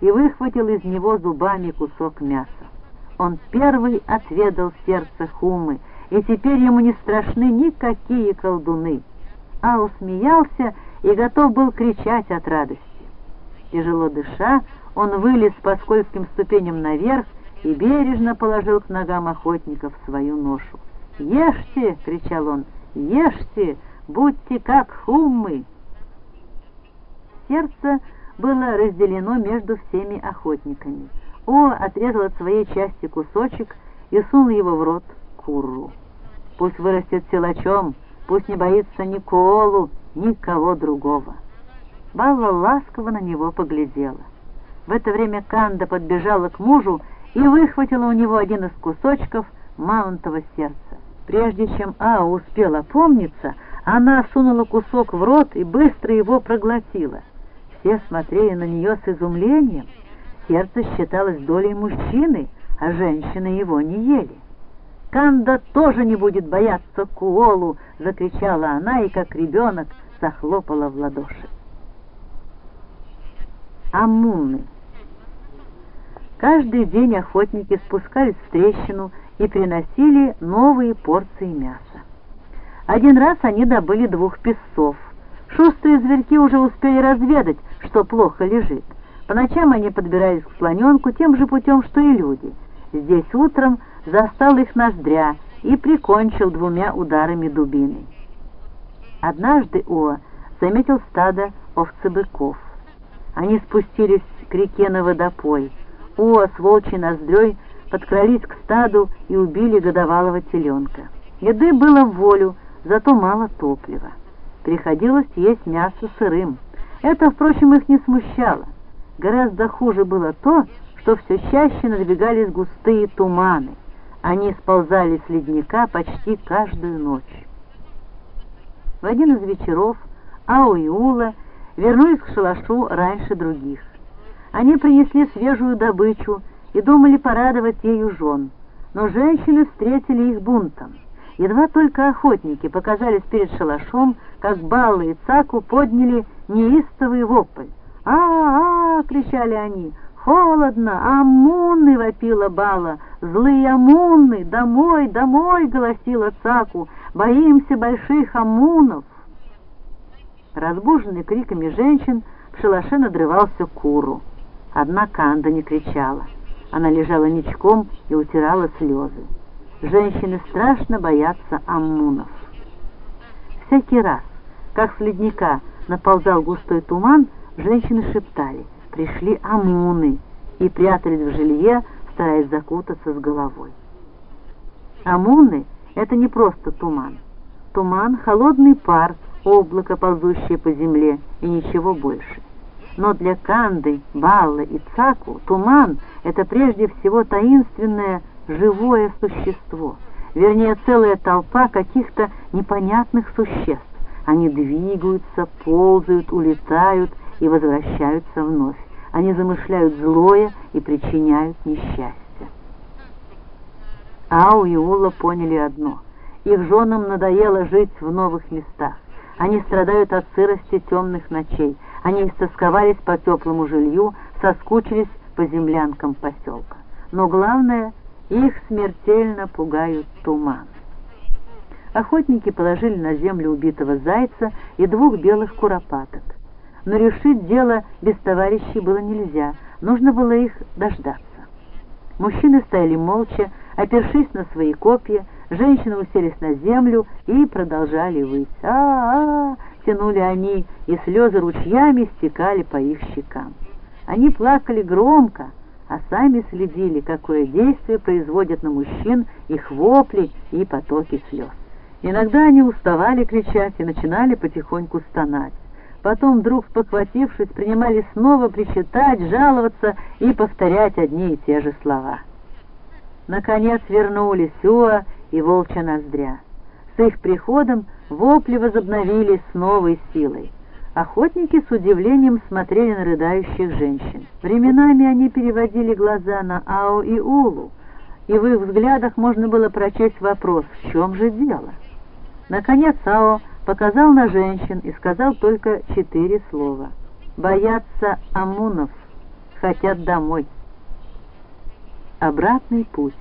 и выхватил из него зубами кусок мяса. Он первый отведал сердце Хумы, и теперь ему не страшны никакие колдуны. А усмеялся и готов был кричать от радости. Тяжело дыша, он вылез по скользким ступеням наверх и бережно положил к ногам охотников свою ношу. «Ешьте!» — кричал он. «Ешьте! Будьте как хуммы!» Сердце было разделено между всеми охотниками. О отрезал от своей части кусочек и сунул его в рот курру. Пусть вырастет силачом, пусть не боится ни Коолу, никого другого. Балла ласково на него поглядела. В это время Канда подбежала к мужу и выхватила у него один из кусочков маунтового сердца. Прежде чем А успел опомниться, она сунула кусок в рот и быстро его проглотила. Все смотрели на нее с изумлением. Сердце считалось долей мужчины, а женщины его не ели. «Канда тоже не будет бояться Куолу!» — закричала она и, как ребенок, захлопала в ладоши. Аммуны Каждый день охотники спускались в трещину и приносили новые порции мяса. Один раз они добыли двух песцов. Шустрые зверьки уже успели разведать, что плохо лежит. По ночам они подбирались к слоненку тем же путем, что и люди. Здесь утром застал их ноздря и прикончил двумя ударами дубины. Однажды О заметил стадо овцебыков. Они спустились к реке на водопой. О с волчьей ноздрёй подкрались к стаду и убили годовалого теленка. Еды было в волю, зато мало топлива. Приходилось есть мясо сырым. Это, впрочем, их не смущало. Гораздо хуже было то, что все чаще надвигались густые туманы. Они сползали с ледника почти каждую ночь. В один из вечеров Ау и Ула вернулись к шалашу раньше других. Они принесли свежую добычу и думали порадовать ею жен, но женщины встретили их бунтом. Едва только охотники показались перед шалашом, как Балла и Цаку подняли неистовый вопль. «А-а-а!» — кричали они. «Холодно! Амунны!» — вопила Бала. «Злые амунны! Домой, домой!» — голосила Цаку. «Боимся больших амунов!» Разбуженный криками женщин, в шалаше надрывался Куру. Одна Канда не кричала. Она лежала ничком и утирала слезы. Женщины страшно боятся аммунов. Всякий раз, как с ледника наползал густой туман, женщины шептали «Пришли амуны!» и прятались в жилье, стараясь закутаться с головой. Амуны — это не просто туман. Туман — холодный пар, облако, ползущее по земле, и ничего больше. Но для Канды, Баллы и Цаку туман — это прежде всего таинственное живое существо, вернее, целая толпа каких-то непонятных существ. Они двигаются, ползают, улетают и возвращаются вновь. Они замышляют злое и причиняют несчастье. Ау и Ула поняли одно. Их женам надоело жить в новых местах. Они страдают от сырости темных ночей. Они истосковались по теплому жилью, соскучились по землянкам поселка. Но главное, их смертельно пугают туман. Охотники положили на землю убитого зайца и двух белых куропаток. Но решить дело без товарищей было нельзя, нужно было их дождаться. Мужчины стояли молча, опершись на свои копья, женщины уселись на землю и продолжали выть. а а, -а тянули они, и слезы ручьями стекали по их щекам. Они плакали громко, а сами следили, какое действие производят на мужчин их вопли и потоки слез. Иногда они уставали кричать и начинали потихоньку стонать. Потом, вдруг спохватившись, принимали снова причитать, жаловаться и повторять одни и те же слова. Наконец вернулись Уа и Волча Ноздря. С их приходом вопли возобновились с новой силой. Охотники с удивлением смотрели на рыдающих женщин. Временами они переводили глаза на Ао и Улу, и в их взглядах можно было прочесть вопрос «В чем же дело?». Наконец Ао показал на женщин и сказал только четыре слова. «Боятся амунов». хотят домой. Обратный путь.